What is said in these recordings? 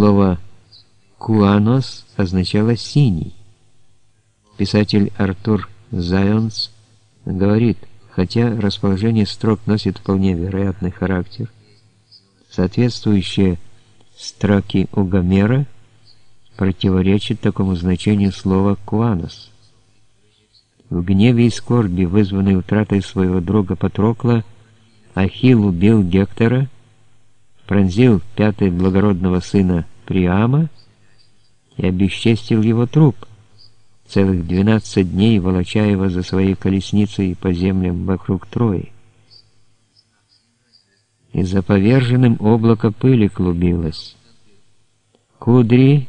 Слово «куанос» означало «синий». Писатель Артур Зайонс говорит, хотя расположение строк носит вполне вероятный характер, соответствующие строки у Гомера противоречат такому значению слова «куанос». В гневе и скорби, вызванной утратой своего друга Патрокла, Ахилл убил Гектора, пронзил пятый благородного сына Приама и обесчестил его труп, целых двенадцать дней волоча его за своей колесницей по землям вокруг Трои. И за поверженным облако пыли клубилось. Кудри,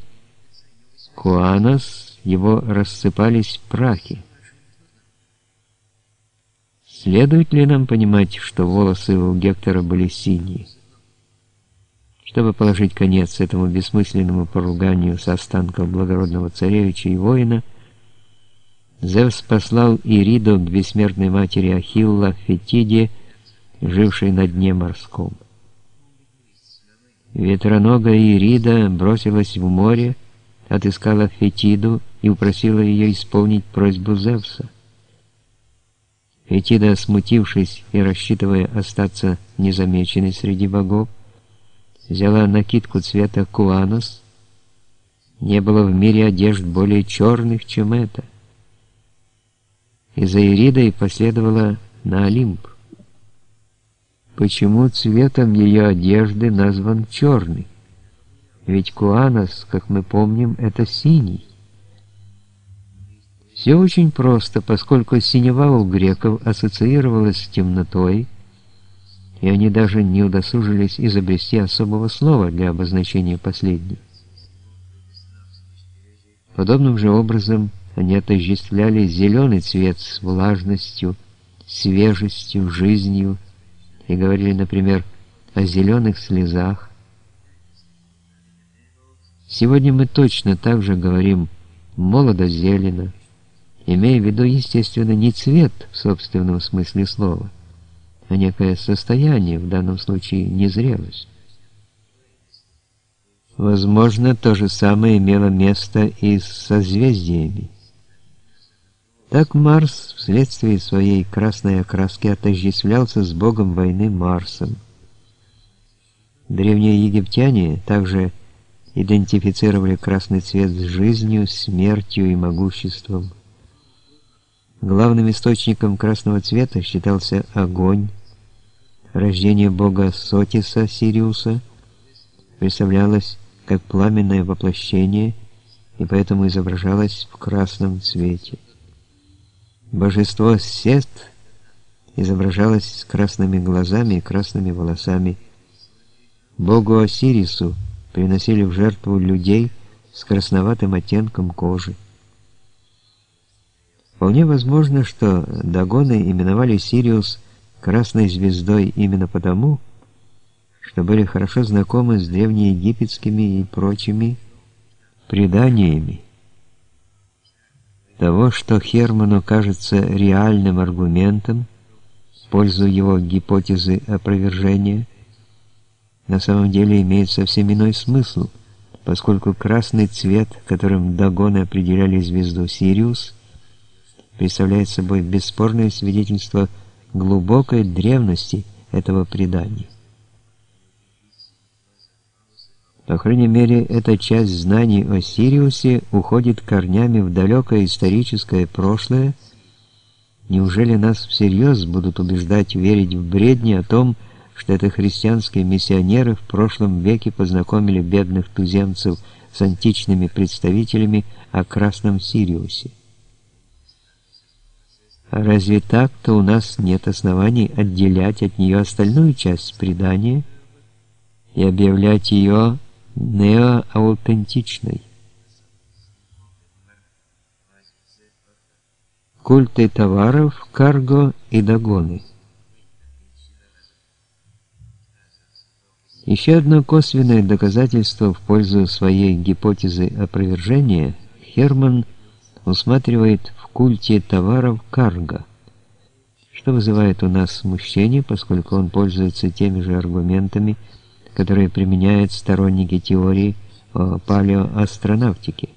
Куанос, его рассыпались в прахе. Следует ли нам понимать, что волосы у Гектора были синие? Чтобы положить конец этому бессмысленному поруганию со останков благородного царевича и воина, Зевс послал Ириду к бессмертной матери Ахилла Фетиде, жившей на дне морском. Ветроногая Ирида бросилась в море, отыскала Фетиду и упросила ее исполнить просьбу Зевса. Этида, смутившись и рассчитывая остаться незамеченной среди богов, взяла накидку цвета куанос. Не было в мире одежд более черных, чем это. И за Иридой последовала на Олимп. Почему цветом ее одежды назван черный? Ведь куанос, как мы помним, это синий. Все очень просто, поскольку синева у греков ассоциировалась с темнотой, и они даже не удосужились изобрести особого слова для обозначения последней. Подобным же образом они отождествляли зеленый цвет с влажностью, свежестью, жизнью и говорили, например, о зеленых слезах. Сегодня мы точно так же говорим «молодо-зелено», имея в виду, естественно, не цвет в собственном смысле слова, а некое состояние, в данном случае незрелость. Возможно, то же самое имело место и с созвездиями. Так Марс вследствие своей красной окраски отождествлялся с богом войны Марсом. Древние египтяне также идентифицировали красный цвет с жизнью, смертью и могуществом. Главным источником красного цвета считался огонь. Рождение бога Сотиса Сириуса представлялось как пламенное воплощение и поэтому изображалось в красном цвете. Божество Сет изображалось с красными глазами и красными волосами. Богу Осирису приносили в жертву людей с красноватым оттенком кожи. Вполне возможно, что Дагоны именовали Сириус красной звездой именно потому, что были хорошо знакомы с древнеегипетскими и прочими преданиями. Того, что Херману кажется реальным аргументом в пользу его гипотезы опровержения, на самом деле имеет совсем иной смысл, поскольку красный цвет, которым Дагоны определяли звезду Сириус – представляет собой бесспорное свидетельство глубокой древности этого предания. По крайней мере, эта часть знаний о Сириусе уходит корнями в далекое историческое прошлое. Неужели нас всерьез будут убеждать верить в бредни о том, что это христианские миссионеры в прошлом веке познакомили бедных туземцев с античными представителями о Красном Сириусе? Разве так-то у нас нет оснований отделять от нее остальную часть предания и объявлять ее неоаутентичной? Культы товаров, карго и догоны. Еще одно косвенное доказательство в пользу своей гипотезы опровержения Херман усматривает культе товаров карго, что вызывает у нас смущение, поскольку он пользуется теми же аргументами, которые применяют сторонники теории о палеоастронавтике.